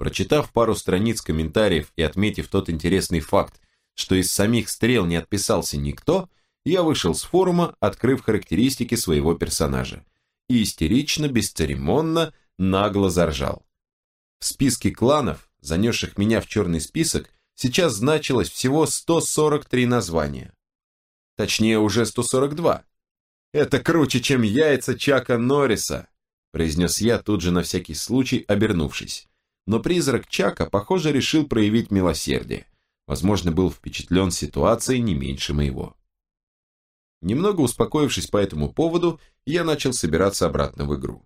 Прочитав пару страниц комментариев и отметив тот интересный факт, что из самих стрел не отписался никто, я вышел с форума, открыв характеристики своего персонажа. И истерично, бесцеремонно, нагло заржал. В списке кланов, занесших меня в черный список, сейчас значилось всего 143 названия. Точнее, уже 142. Это круче, чем яйца Чака Норриса, произнес я тут же на всякий случай, обернувшись но призрак Чака, похоже, решил проявить милосердие. Возможно, был впечатлен ситуацией не меньше моего. Немного успокоившись по этому поводу, я начал собираться обратно в игру.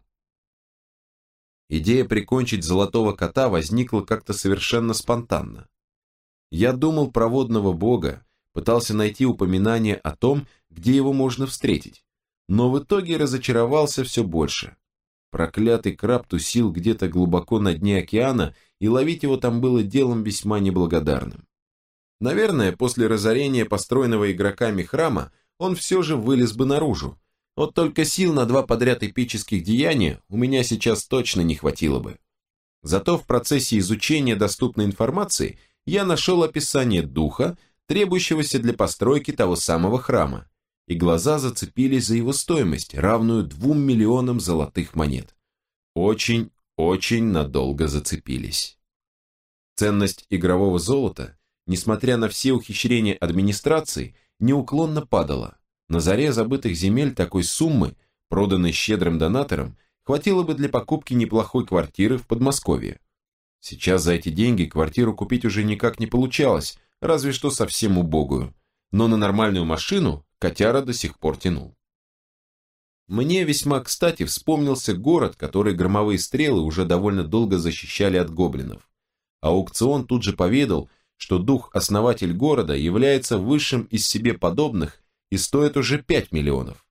Идея прикончить золотого кота возникла как-то совершенно спонтанно. Я думал про водного бога, пытался найти упоминание о том, где его можно встретить, но в итоге разочаровался все больше. Проклятый краб тусил где-то глубоко на дне океана, и ловить его там было делом весьма неблагодарным. Наверное, после разорения построенного игроками храма он все же вылез бы наружу. Вот только сил на два подряд эпических деяния у меня сейчас точно не хватило бы. Зато в процессе изучения доступной информации я нашел описание духа, требующегося для постройки того самого храма, и глаза зацепились за его стоимость, равную двум миллионам золотых монет. Очень, очень надолго зацепились. Ценность игрового золота, несмотря на все ухищрения администрации, неуклонно падала. На заре забытых земель такой суммы, проданной щедрым донатором, хватило бы для покупки неплохой квартиры в Подмосковье. Сейчас за эти деньги квартиру купить уже никак не получалось, разве что совсем убогую. Но на нормальную машину котяра до сих пор тянул. Мне весьма кстати вспомнился город, который громовые стрелы уже довольно долго защищали от гоблинов. Аукцион тут же поведал, что дух-основатель города является высшим из себе подобных и стоит уже 5 миллионов.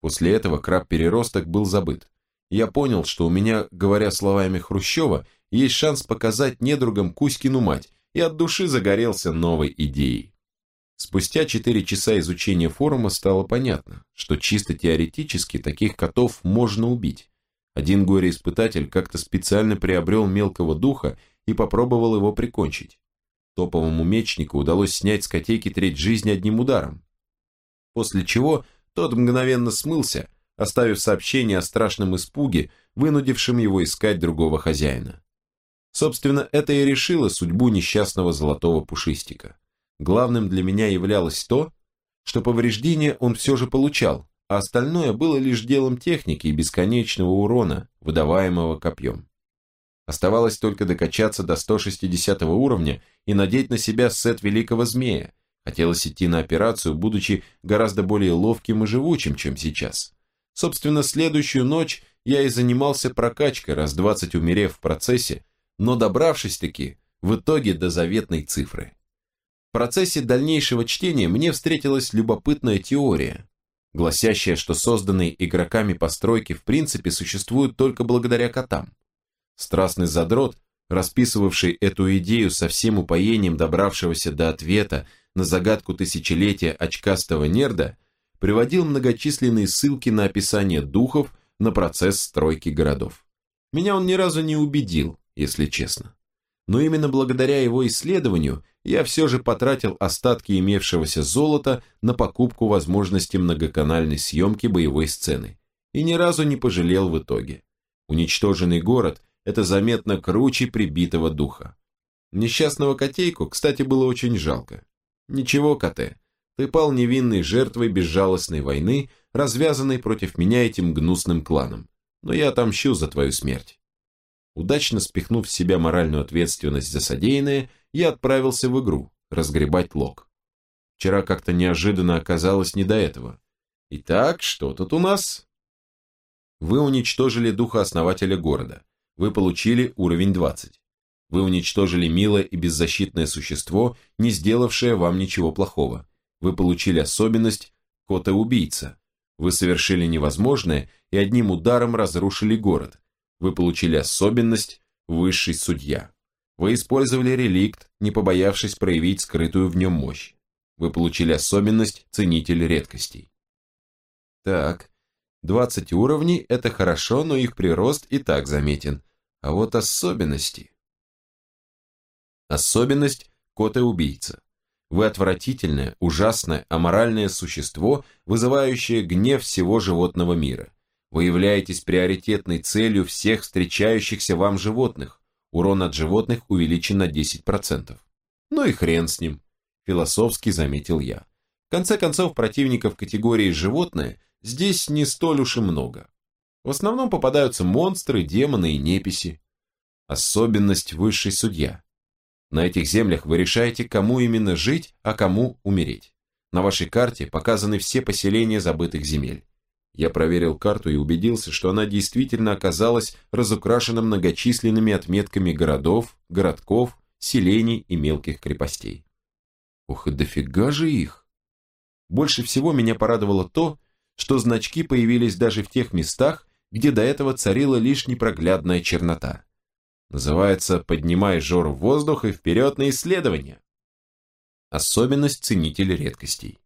После этого краб-переросток был забыт. Я понял, что у меня, говоря словами Хрущева, есть шанс показать недругам Кузькину мать, и от души загорелся новой идеей. Спустя 4 часа изучения форума стало понятно, что чисто теоретически таких котов можно убить. Один горе-испытатель как-то специально приобрел мелкого духа и попробовал его прикончить. Топовому мечнику удалось снять с котейки треть жизни одним ударом. После чего тот мгновенно смылся, оставив сообщение о страшном испуге, вынудившем его искать другого хозяина. Собственно, это и решило судьбу несчастного золотого пушистика. Главным для меня являлось то, что повреждения он все же получал, а остальное было лишь делом техники и бесконечного урона, выдаваемого копьем. Оставалось только докачаться до 160 уровня и надеть на себя сет Великого Змея. Хотелось идти на операцию, будучи гораздо более ловким и живучим, чем сейчас. Собственно, следующую ночь я и занимался прокачкой, раз 20 умерев в процессе, но добравшись-таки в итоге до заветной цифры процессе дальнейшего чтения мне встретилась любопытная теория, гласящая, что созданные игроками постройки в принципе существуют только благодаря котам. Страстный задрот, расписывавший эту идею со всем упоением добравшегося до ответа на загадку тысячелетия очкастого нерда, приводил многочисленные ссылки на описание духов на процесс стройки городов. Меня он ни разу не убедил, если честно но именно благодаря его исследованию я все же потратил остатки имевшегося золота на покупку возможности многоканальной съемки боевой сцены и ни разу не пожалел в итоге. Уничтоженный город – это заметно круче прибитого духа. Несчастного котейку, кстати, было очень жалко. Ничего, коте, ты пал невинной жертвой безжалостной войны, развязанной против меня этим гнусным кланом, но я отомщу за твою смерть. Удачно спихнув с себя моральную ответственность за содеянное, я отправился в игру, разгребать лог. Вчера как-то неожиданно оказалось не до этого. Итак, что тут у нас? Вы уничтожили духа основателя города. Вы получили уровень 20. Вы уничтожили милое и беззащитное существо, не сделавшее вам ничего плохого. Вы получили особенность кота-убийца. Вы совершили невозможное и одним ударом разрушили город, вы получили особенность «Высший судья». Вы использовали реликт, не побоявшись проявить скрытую в нем мощь. Вы получили особенность «Ценитель редкостей». Так, 20 уровней – это хорошо, но их прирост и так заметен. А вот особенности... Особенность – кот и убийца. Вы отвратительное, ужасное, аморальное существо, вызывающее гнев всего животного мира. Вы являетесь приоритетной целью всех встречающихся вам животных. Урон от животных увеличен на 10%. Ну и хрен с ним, философски заметил я. В конце концов, противников категории «животное» здесь не столь уж и много. В основном попадаются монстры, демоны и неписи. Особенность высший судья. На этих землях вы решаете, кому именно жить, а кому умереть. На вашей карте показаны все поселения забытых земель. Я проверил карту и убедился, что она действительно оказалась разукрашена многочисленными отметками городов, городков, селений и мелких крепостей. Ух, и дофига же их! Больше всего меня порадовало то, что значки появились даже в тех местах, где до этого царила лишь непроглядная чернота. Называется «Поднимай жор в воздух и вперед на исследование». Особенность ценитель редкостей.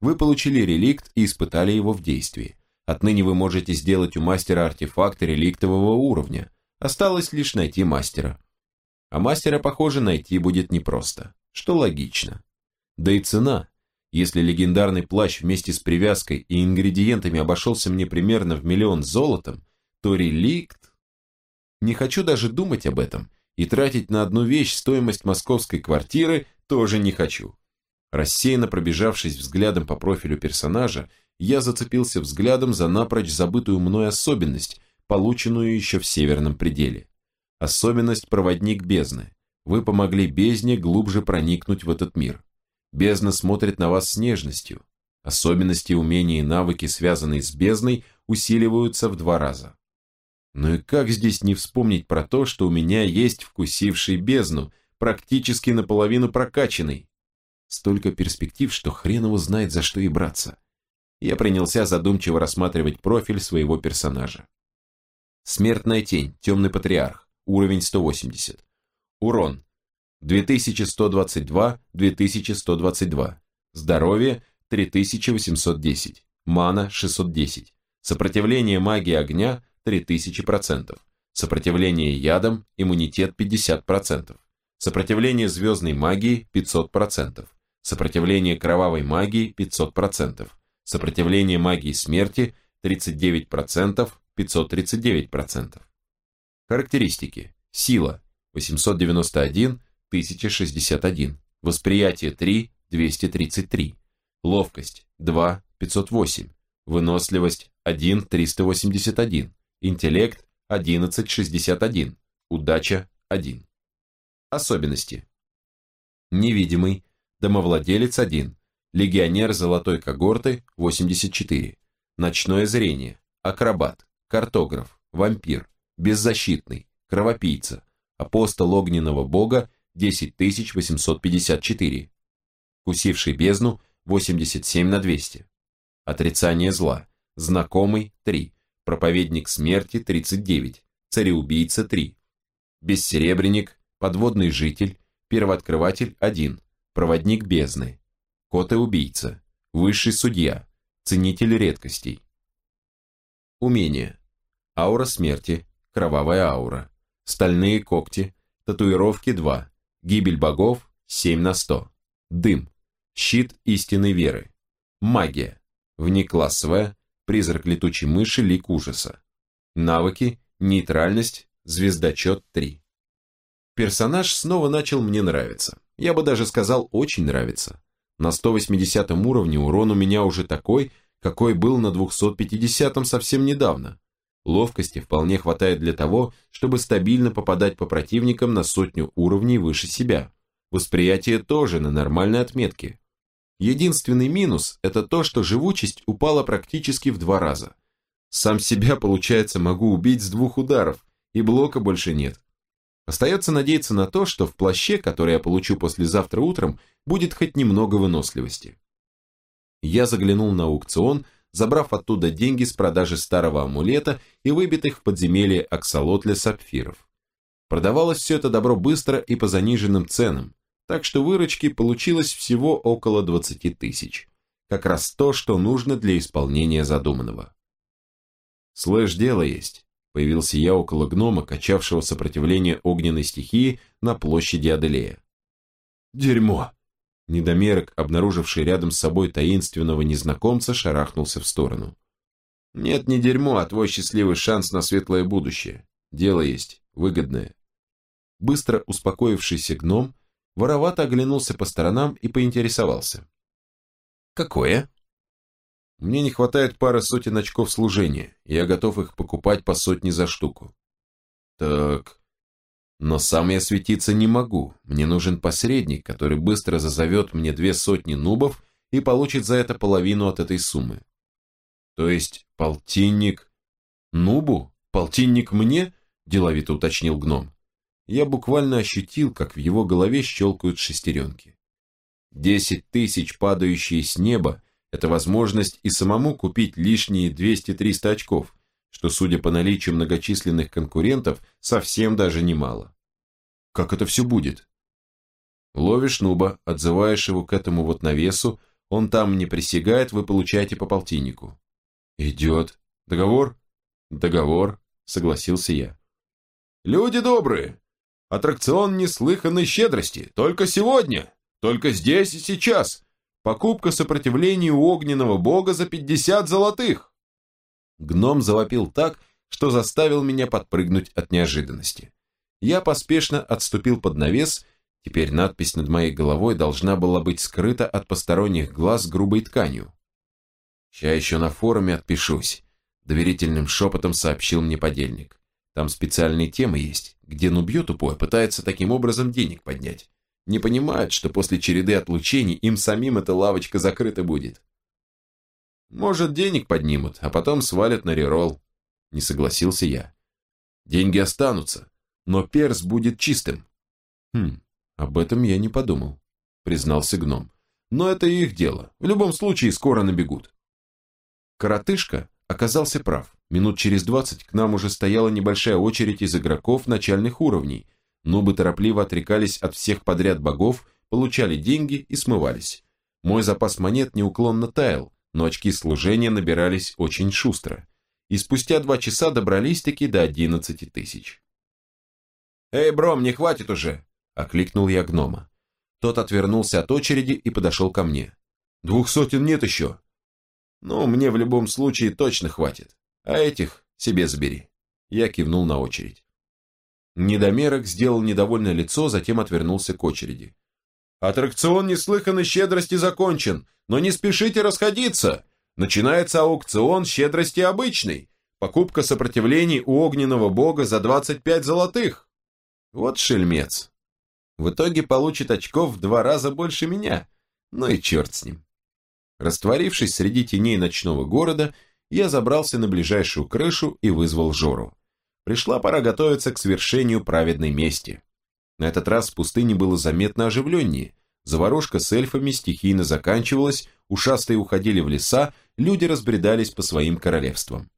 Вы получили реликт и испытали его в действии. Отныне вы можете сделать у мастера артефакт реликтового уровня. Осталось лишь найти мастера. А мастера, похоже, найти будет непросто, что логично. Да и цена. Если легендарный плащ вместе с привязкой и ингредиентами обошелся мне примерно в миллион золотом, то реликт... Не хочу даже думать об этом, и тратить на одну вещь стоимость московской квартиры тоже не хочу. Рассеянно пробежавшись взглядом по профилю персонажа, я зацепился взглядом за напрочь забытую мной особенность, полученную еще в северном пределе. Особенность проводник бездны. Вы помогли бездне глубже проникнуть в этот мир. Бездна смотрит на вас с нежностью. Особенности, умения и навыки, связанные с бездной, усиливаются в два раза. Ну и как здесь не вспомнить про то, что у меня есть вкусивший бездну, практически наполовину прокачанный? Столько перспектив, что хрен его знает, за что и браться. Я принялся задумчиво рассматривать профиль своего персонажа. Смертная тень, темный патриарх, уровень 180. Урон 2122-2122. Здоровье 3810. Мана 610. Сопротивление магии огня 3000%. Сопротивление ядом, иммунитет 50%. Сопротивление звездной магии 500%. Сопротивление кровавой магии 500%. Сопротивление магии смерти 39%, 539%. Характеристики. Сила 891, 1061. Восприятие 3, 233. Ловкость 2, 508. Выносливость 1, 381. Интеллект 11, 61. Удача 1. Особенности. Невидимый. Домовладелец 1. Легионер золотой когорты 84. Ночное зрение. Акробат. Картограф. Вампир. Беззащитный. Кровопийца. Апостол огненного бога 10854. Кусивший бездну 87 на 200. Отрицание зла. Знакомый 3. Проповедник смерти 39. Цареубийца 3. Бессеребренник, подводный житель, первооткрыватель 1. Проводник бездны. Кот и убийца. Высший судья. Ценитель редкостей. Умение. Аура смерти. Кровавая аура. Стальные когти. Татуировки 2. Гибель богов 7 на 100. Дым. Щит истинной веры. Магия. Внеклассовая. Призрак летучей мыши, лик ужаса. Навыки. Нейтральность. Звездочет 3. Персонаж снова начал мне нравиться. Я бы даже сказал, очень нравится. На 180 уровне урон у меня уже такой, какой был на 250 совсем недавно. Ловкости вполне хватает для того, чтобы стабильно попадать по противникам на сотню уровней выше себя. Восприятие тоже на нормальной отметке. Единственный минус – это то, что живучесть упала практически в два раза. Сам себя, получается, могу убить с двух ударов, и блока больше нет. Остается надеяться на то, что в плаще, который я получу послезавтра утром, будет хоть немного выносливости. Я заглянул на аукцион – забрав оттуда деньги с продажи старого амулета и выбитых в подземелье аксолотля сапфиров. Продавалось все это добро быстро и по заниженным ценам, так что выручки получилось всего около 20 тысяч. Как раз то, что нужно для исполнения задуманного. «Слышь, дело есть», Появился я около гнома, качавшего сопротивление огненной стихии на площади Аделея. «Дерьмо!» Недомерок, обнаруживший рядом с собой таинственного незнакомца, шарахнулся в сторону. «Нет, не дерьмо, а твой счастливый шанс на светлое будущее. Дело есть, выгодное». Быстро успокоившийся гном воровато оглянулся по сторонам и поинтересовался. «Какое?» «Мне не хватает пары сотен очков служения, и я готов их покупать по сотне за штуку». «Так, но сам я светиться не могу. Мне нужен посредник, который быстро зазовет мне две сотни нубов и получит за это половину от этой суммы. То есть полтинник нубу? Полтинник мне? Деловито уточнил гном. Я буквально ощутил, как в его голове щелкают шестеренки. Десять тысяч, падающие с неба, это возможность и самому купить лишние 200-300 очков, что, судя по наличию многочисленных конкурентов, совсем даже немало. Как это все будет? Ловишь нуба, отзываешь его к этому вот навесу, он там не присягает, вы получаете по полтиннику. Идет. Договор? Договор, согласился я. Люди добрые, аттракцион неслыханной щедрости, только сегодня, только здесь и сейчас. Покупка сопротивления у огненного бога за 50 золотых. Гном завопил так, что заставил меня подпрыгнуть от неожиданности. Я поспешно отступил под навес, теперь надпись над моей головой должна была быть скрыта от посторонних глаз грубой тканью. «Ща еще на форуме отпишусь», — доверительным шепотом сообщил мне подельник. «Там специальные темы есть, где нубье тупое пытается таким образом денег поднять. Не понимают, что после череды отлучений им самим эта лавочка закрыта будет». Может, денег поднимут, а потом свалят на реролл. Не согласился я. Деньги останутся, но перс будет чистым. Хм, об этом я не подумал, признался гном. Но это их дело. В любом случае скоро набегут. Коротышка оказался прав. Минут через двадцать к нам уже стояла небольшая очередь из игроков начальных уровней. Нубы торопливо отрекались от всех подряд богов, получали деньги и смывались. Мой запас монет неуклонно таял, но очки служения набирались очень шустро, и спустя два часа добрались-таки до одиннадцати тысяч. «Эй, Бром, не хватит уже!» – окликнул я гнома. Тот отвернулся от очереди и подошел ко мне. «Двух сотен нет еще!» «Ну, мне в любом случае точно хватит, а этих себе забери!» Я кивнул на очередь. Недомерок сделал недовольное лицо, затем отвернулся к очереди. Аттракцион неслыханной щедрости закончен, но не спешите расходиться. Начинается аукцион щедрости обычный. Покупка сопротивлений у огненного бога за 25 золотых. Вот шельмец. В итоге получит очков в два раза больше меня. Ну и черт с ним. Растворившись среди теней ночного города, я забрался на ближайшую крышу и вызвал Жору. Пришла пора готовиться к свершению праведной мести. На этот раз в пустыне было заметно оживленнее. Заварушка с эльфами стихийно заканчивалась, ушастые уходили в леса, люди разбредались по своим королевствам.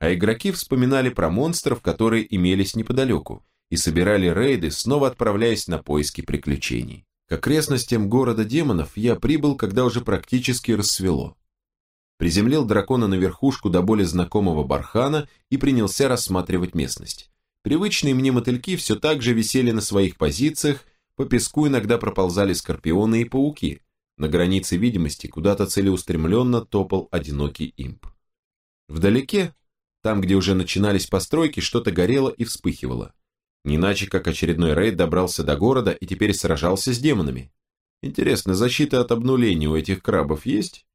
А игроки вспоминали про монстров, которые имелись неподалеку, и собирали рейды, снова отправляясь на поиски приключений. К окрестностям города демонов я прибыл, когда уже практически рассвело. Приземлил дракона на верхушку до более знакомого бархана и принялся рассматривать местность. Привычные мне мотыльки все так же висели на своих позициях, по песку иногда проползали скорпионы и пауки. На границе видимости куда-то целеустремленно топал одинокий имп. Вдалеке, там, где уже начинались постройки, что-то горело и вспыхивало. Не иначе, как очередной рейд добрался до города и теперь сражался с демонами. Интересно, защита от обнуления у этих крабов есть?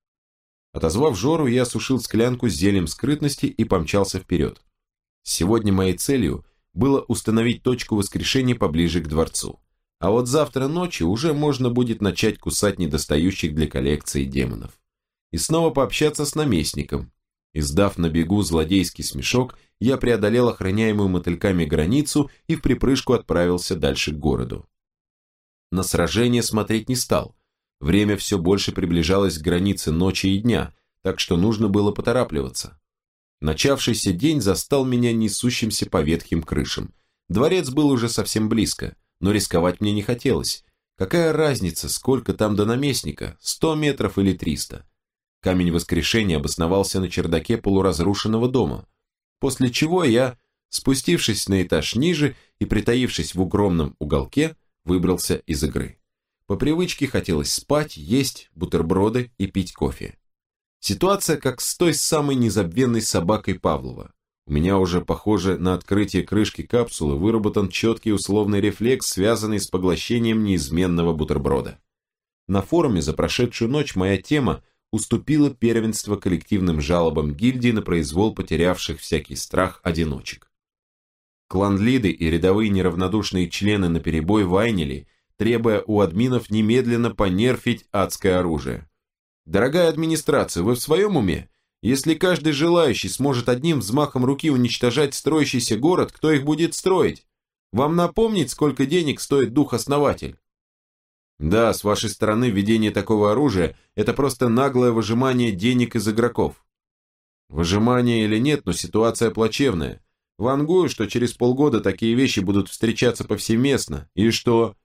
Отозвав Жору, я осушил склянку с зельем скрытности и помчался вперед. Сегодня моей целью было установить точку воскрешения поближе к дворцу. А вот завтра ночью уже можно будет начать кусать недостающих для коллекции демонов. И снова пообщаться с наместником. Издав на бегу злодейский смешок, я преодолел охраняемую мотыльками границу и в припрыжку отправился дальше к городу. На сражение смотреть не стал. Время все больше приближалось к границе ночи и дня, так что нужно было поторапливаться. Начавшийся день застал меня несущимся по ветхим крышам. Дворец был уже совсем близко, но рисковать мне не хотелось. Какая разница, сколько там до наместника, сто метров или триста? Камень воскрешения обосновался на чердаке полуразрушенного дома, после чего я Спустившись на этаж ниже и притаившись в укромном уголке, выбрался из игры. По привычке хотелось спать, есть бутерброды и пить кофе. Ситуация как с той самой незабвенной собакой Павлова. У меня уже, похоже, на открытие крышки капсулы выработан четкий условный рефлекс, связанный с поглощением неизменного бутерброда. На форуме за прошедшую ночь моя тема уступила первенство коллективным жалобам гильдии на произвол потерявших всякий страх одиночек. Клан-лиды и рядовые неравнодушные члены наперебой вайнили, требуя у админов немедленно понерфить адское оружие. Дорогая администрация, вы в своем уме? Если каждый желающий сможет одним взмахом руки уничтожать строящийся город, кто их будет строить? Вам напомнить, сколько денег стоит дух-основатель? Да, с вашей стороны введение такого оружия – это просто наглое выжимание денег из игроков. Выжимание или нет, но ситуация плачевная. Вангую, что через полгода такие вещи будут встречаться повсеместно. И что?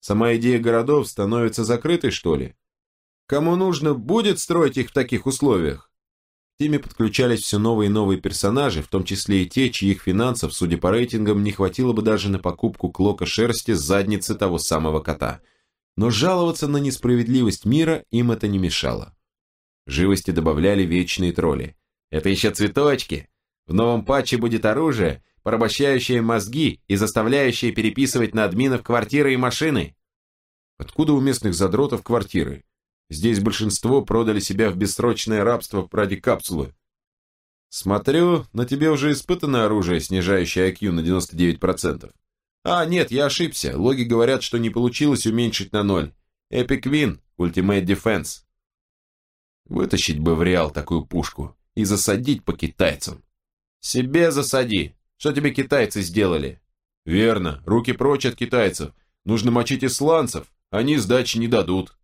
Сама идея городов становится закрытой, что ли? Кому нужно, будет строить их в таких условиях? К теме подключались все новые и новые персонажи, в том числе и те, чьих финансов, судя по рейтингам, не хватило бы даже на покупку клока шерсти с задницы того самого кота. Но жаловаться на несправедливость мира им это не мешало. Живости добавляли вечные тролли. Это еще цветочки. В новом патче будет оружие, порабощающее мозги и заставляющее переписывать на админов квартиры и машины. Откуда у местных задротов квартиры? Здесь большинство продали себя в бессрочное рабство ради капсулы. Смотрю, на тебе уже испытано оружие, снижающее IQ на 99%. А, нет, я ошибся. Логи говорят, что не получилось уменьшить на ноль. Epic Win, Ultimate Defense. Вытащить бы в Реал такую пушку и засадить по китайцам. Себе засади. Что тебе китайцы сделали? Верно, руки прочь от китайцев. Нужно мочить исландцев, они сдачи не дадут.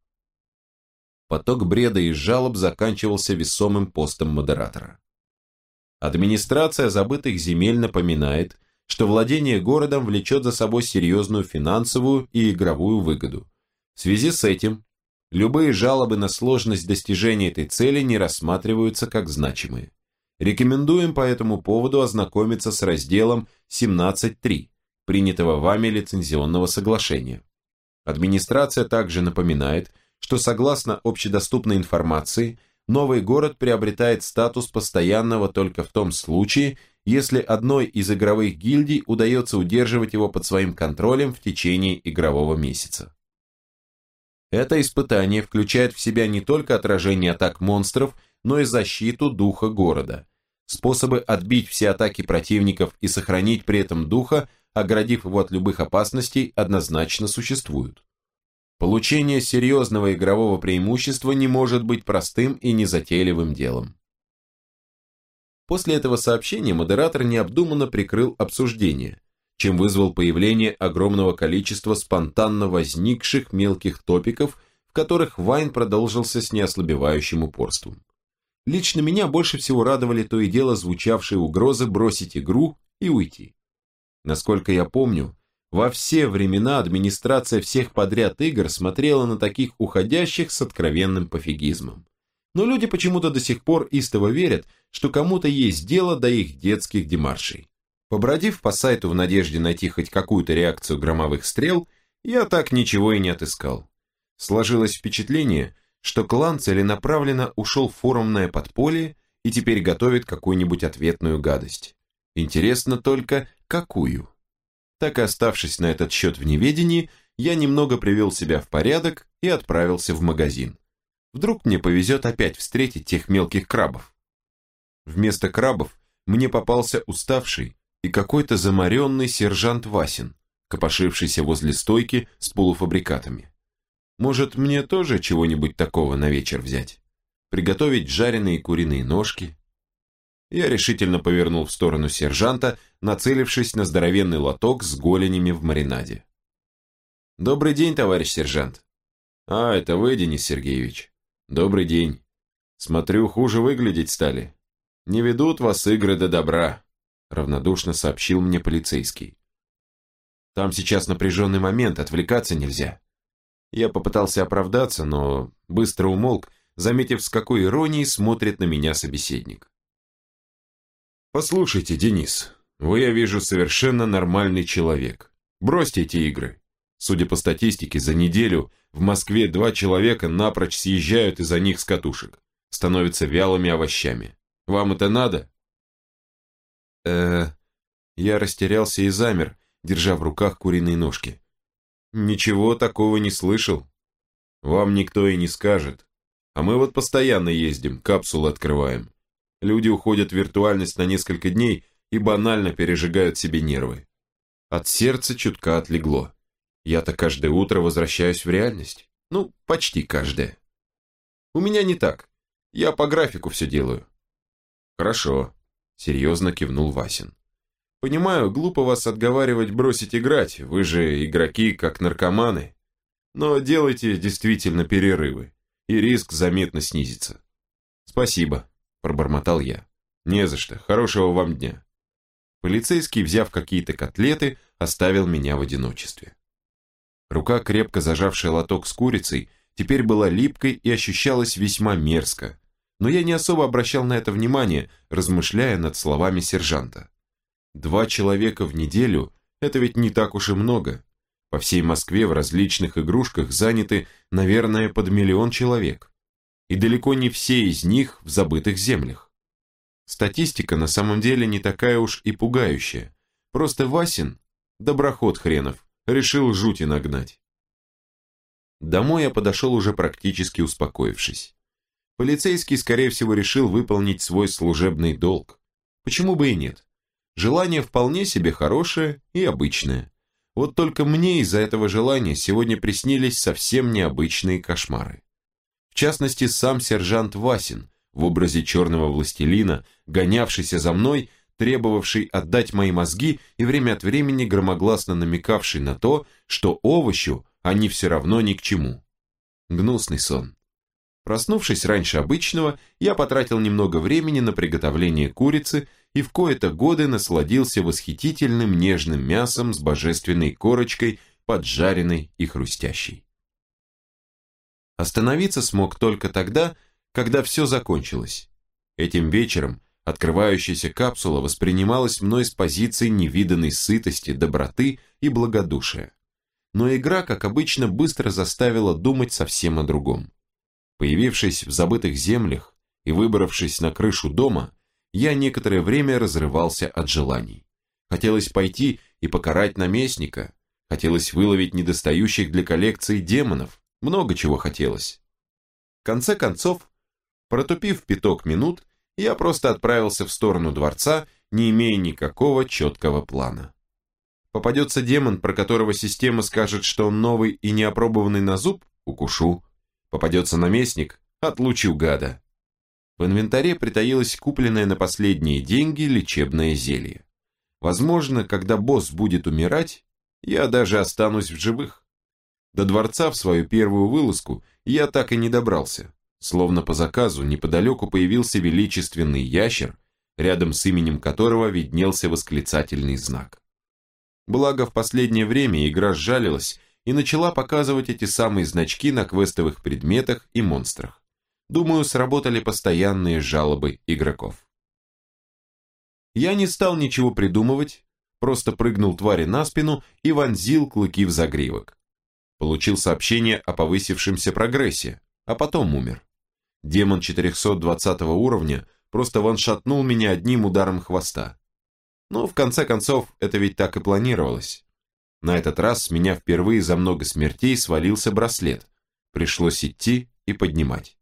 Поток бреда и жалоб заканчивался весомым постом модератора. Администрация забытых земель напоминает, что владение городом влечет за собой серьезную финансовую и игровую выгоду. В связи с этим, любые жалобы на сложность достижения этой цели не рассматриваются как значимые. Рекомендуем по этому поводу ознакомиться с разделом 17.3 принятого вами лицензионного соглашения. Администрация также напоминает, что согласно общедоступной информации, новый город приобретает статус постоянного только в том случае, если одной из игровых гильдий удается удерживать его под своим контролем в течение игрового месяца. Это испытание включает в себя не только отражение атак монстров, но и защиту духа города. Способы отбить все атаки противников и сохранить при этом духа, оградив его от любых опасностей, однозначно существуют. Получение серьезного игрового преимущества не может быть простым и незатейливым делом. После этого сообщения модератор необдуманно прикрыл обсуждение, чем вызвал появление огромного количества спонтанно возникших мелких топиков, в которых Вайн продолжился с неослабевающим упорством. Лично меня больше всего радовали то и дело звучавшие угрозы бросить игру и уйти. Насколько я помню, во все времена администрация всех подряд игр смотрела на таких уходящих с откровенным пофигизмом. Но люди почему-то до сих пор истово верят, что кому-то есть дело до их детских демаршей. Побродив по сайту в надежде найти хоть какую-то реакцию громовых стрел, я так ничего и не отыскал. Сложилось впечатление, что клан целенаправленно ушел в форумное подполье и теперь готовит какую-нибудь ответную гадость. Интересно только, какую? Так и оставшись на этот счет в неведении, я немного привел себя в порядок и отправился в магазин. Вдруг мне повезет опять встретить тех мелких крабов. Вместо крабов мне попался уставший и какой-то заморенный сержант Васин, копошившийся возле стойки с полуфабрикатами. Может, мне тоже чего-нибудь такого на вечер взять? Приготовить жареные куриные ножки, я решительно повернул в сторону сержанта, нацелившись на здоровенный лоток с голенями в маринаде. «Добрый день, товарищ сержант». «А, это вы, Денис Сергеевич. Добрый день. Смотрю, хуже выглядеть стали. Не ведут вас игры до добра», равнодушно сообщил мне полицейский. «Там сейчас напряженный момент, отвлекаться нельзя». Я попытался оправдаться, но быстро умолк, заметив, с какой иронией смотрит на меня собеседник. «Послушайте, Денис, Вы, я вижу, совершенно нормальный человек. Бросьте эти игры. Судя по статистике, за неделю в Москве два человека напрочь съезжают из-за них с катушек, становятся вялыми овощами. Вам это надо? э Я растерялся и замер, держа в руках куриные ножки. Ничего такого не слышал. Вам никто и не скажет. А мы вот постоянно ездим, капсулы открываем. Люди уходят в виртуальность на несколько дней и банально пережигают себе нервы. От сердца чутка отлегло. Я-то каждое утро возвращаюсь в реальность. Ну, почти каждое. У меня не так. Я по графику все делаю. Хорошо, серьезно кивнул Васин. Понимаю, глупо вас отговаривать бросить играть, вы же игроки, как наркоманы. Но делайте действительно перерывы, и риск заметно снизится. Спасибо, пробормотал я. Не за что, хорошего вам дня. Полицейский, взяв какие-то котлеты, оставил меня в одиночестве. Рука, крепко зажавшая лоток с курицей, теперь была липкой и ощущалась весьма мерзко. Но я не особо обращал на это внимание, размышляя над словами сержанта. Два человека в неделю – это ведь не так уж и много. По всей Москве в различных игрушках заняты, наверное, под миллион человек. И далеко не все из них в забытых землях. Статистика на самом деле не такая уж и пугающая. Просто Васин, доброход хренов, решил жути нагнать. Домой я подошел уже практически успокоившись. Полицейский, скорее всего, решил выполнить свой служебный долг. Почему бы и нет? Желание вполне себе хорошее и обычное. Вот только мне из-за этого желания сегодня приснились совсем необычные кошмары. В частности, сам сержант Васин в образе черного властелина, гонявшийся за мной требовавший отдать мои мозги и время от времени громогласно намекавший на то, что овощу они все равно ни к чему. Гнусный сон. Проснувшись раньше обычного, я потратил немного времени на приготовление курицы и в кои-то годы насладился восхитительным нежным мясом с божественной корочкой, поджаренной и хрустящей. Остановиться смог только тогда, когда все закончилось. Этим вечером Открывающаяся капсула воспринималась мной с позиции невиданной сытости, доброты и благодушия. Но игра, как обычно, быстро заставила думать совсем о другом. Появившись в забытых землях и выбравшись на крышу дома, я некоторое время разрывался от желаний. Хотелось пойти и покарать наместника, хотелось выловить недостающих для коллекции демонов, много чего хотелось. В конце концов, протупив пяток минут, я просто отправился в сторону дворца, не имея никакого четкого плана. Попадется демон, про которого система скажет, что он новый и неопробованный на зуб, укушу. Попадется наместник, отлучу гада. В инвентаре притаилось купленное на последние деньги лечебное зелье. Возможно, когда босс будет умирать, я даже останусь в живых. До дворца в свою первую вылазку я так и не добрался. Словно по заказу, неподалеку появился величественный ящер, рядом с именем которого виднелся восклицательный знак. Благо, в последнее время игра сжалилась и начала показывать эти самые значки на квестовых предметах и монстрах. Думаю, сработали постоянные жалобы игроков. Я не стал ничего придумывать, просто прыгнул твари на спину и вонзил клыки в загривок. Получил сообщение о повысившемся прогрессе, а потом умер. Демон 420 уровня просто ваншатнул меня одним ударом хвоста. Но в конце концов, это ведь так и планировалось. На этот раз с меня впервые за много смертей свалился браслет. Пришлось идти и поднимать.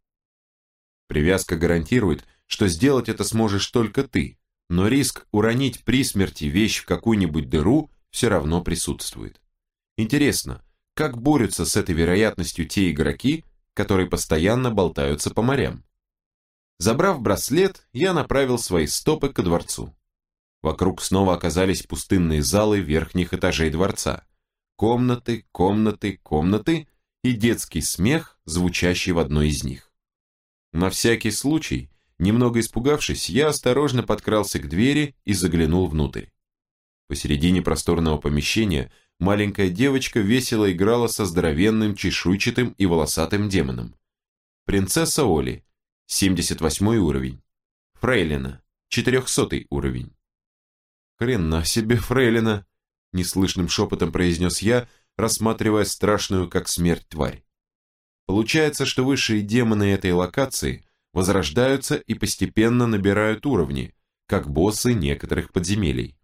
Привязка гарантирует, что сделать это сможешь только ты, но риск уронить при смерти вещь в какую-нибудь дыру все равно присутствует. Интересно, как борются с этой вероятностью те игроки, которые постоянно болтаются по морям. Забрав браслет, я направил свои стопы ко дворцу. Вокруг снова оказались пустынные залы верхних этажей дворца. Комнаты, комнаты, комнаты и детский смех, звучащий в одной из них. На всякий случай, немного испугавшись, я осторожно подкрался к двери и заглянул внутрь. Посередине просторного помещения маленькая девочка весело играла со здоровенным, чешуйчатым и волосатым демоном. Принцесса Оли, 78 уровень. Фрейлина, 400 уровень. Хрена себе, фрейлина, неслышным шепотом произнес я, рассматривая страшную как смерть тварь. Получается, что высшие демоны этой локации возрождаются и постепенно набирают уровни, как боссы некоторых подземелий.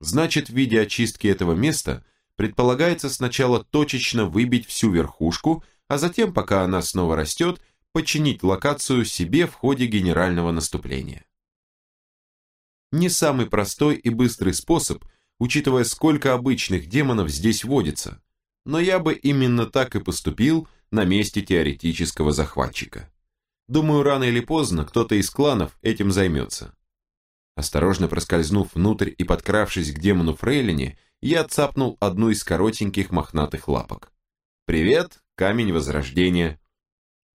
Значит, в виде очистки этого места предполагается сначала точечно выбить всю верхушку, а затем, пока она снова растет, подчинить локацию себе в ходе генерального наступления. Не самый простой и быстрый способ, учитывая, сколько обычных демонов здесь водится, но я бы именно так и поступил на месте теоретического захватчика. Думаю, рано или поздно кто-то из кланов этим займется. Осторожно проскользнув внутрь и подкравшись к демону Фрейлине, я цапнул одну из коротеньких мохнатых лапок. «Привет, камень возрождения!»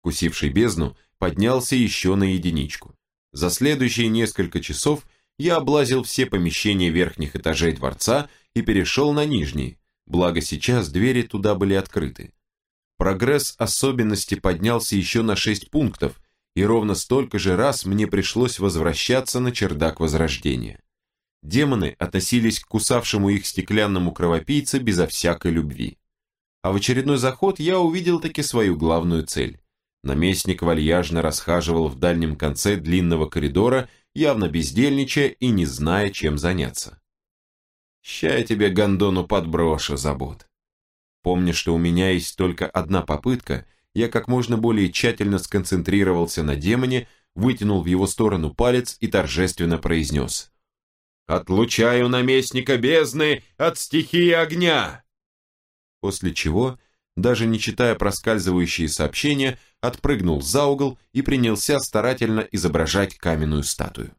Кусивший бездну, поднялся еще на единичку. За следующие несколько часов я облазил все помещения верхних этажей дворца и перешел на нижние, благо сейчас двери туда были открыты. Прогресс особенности поднялся еще на 6 пунктов, и ровно столько же раз мне пришлось возвращаться на чердак Возрождения. Демоны относились к кусавшему их стеклянному кровопийце безо всякой любви. А в очередной заход я увидел таки свою главную цель. Наместник вальяжно расхаживал в дальнем конце длинного коридора, явно бездельничая и не зная, чем заняться. «Ща я тебе гондону подброшу, забот». Помня, что у меня есть только одна попытка, я как можно более тщательно сконцентрировался на демоне, вытянул в его сторону палец и торжественно произнес «Отлучаю наместника бездны от стихии огня!» После чего, даже не читая проскальзывающие сообщения, отпрыгнул за угол и принялся старательно изображать каменную статую.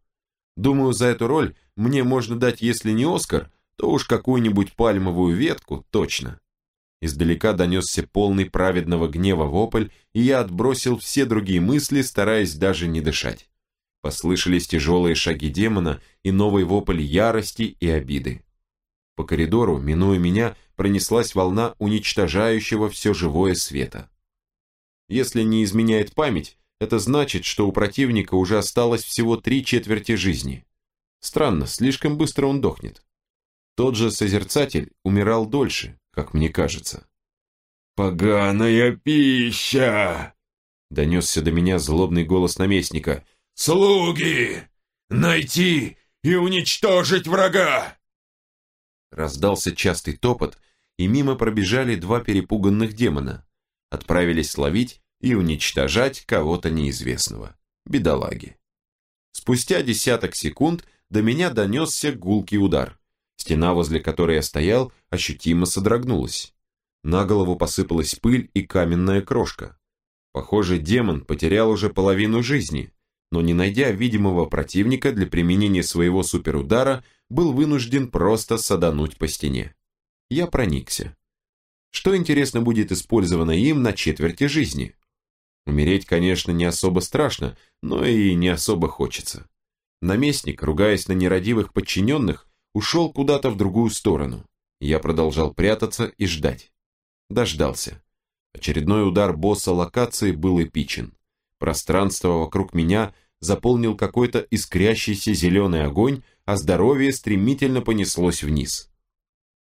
Думаю, за эту роль мне можно дать, если не Оскар, то уж какую-нибудь пальмовую ветку точно. Издалека донесся полный праведного гнева вопль, и я отбросил все другие мысли, стараясь даже не дышать. Послышались тяжелые шаги демона и новый вопль ярости и обиды. По коридору, минуя меня, пронеслась волна уничтожающего все живое света. Если не изменяет память, это значит, что у противника уже осталось всего три четверти жизни. Странно, слишком быстро он дохнет. Тот же Созерцатель умирал дольше, как мне кажется. «Поганая пища!» Донесся до меня злобный голос наместника. «Слуги! Найти и уничтожить врага!» Раздался частый топот, и мимо пробежали два перепуганных демона. Отправились ловить и уничтожать кого-то неизвестного. Бедолаги. Спустя десяток секунд до меня донесся гулкий удар. Стена, возле которой я стоял, ощутимо содрогнулась. На голову посыпалась пыль и каменная крошка. Похоже, демон потерял уже половину жизни, но не найдя видимого противника для применения своего суперудара, был вынужден просто садануть по стене. Я проникся. Что, интересно, будет использовано им на четверти жизни? Умереть, конечно, не особо страшно, но и не особо хочется. Наместник, ругаясь на нерадивых подчиненных, ушел куда-то в другую сторону. Я продолжал прятаться и ждать. Дождался. Очередной удар босса локации был эпичен. Пространство вокруг меня заполнил какой-то искрящийся зеленый огонь, а здоровье стремительно понеслось вниз.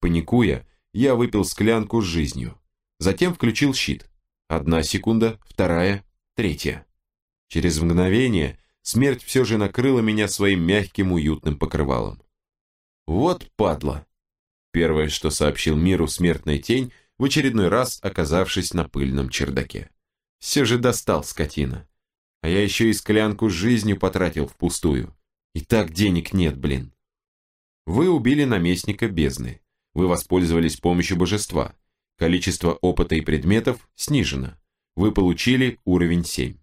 Паникуя, я выпил склянку с жизнью. Затем включил щит. Одна секунда, вторая, третья. Через мгновение смерть все же накрыла меня своим мягким уютным покрывалом. Вот падла. Первое, что сообщил миру смертная тень, в очередной раз оказавшись на пыльном чердаке. Все же достал скотина. А я еще и склянку с жизнью потратил впустую. И так денег нет, блин. Вы убили наместника бездны. Вы воспользовались помощью божества. Количество опыта и предметов снижено. Вы получили уровень 7.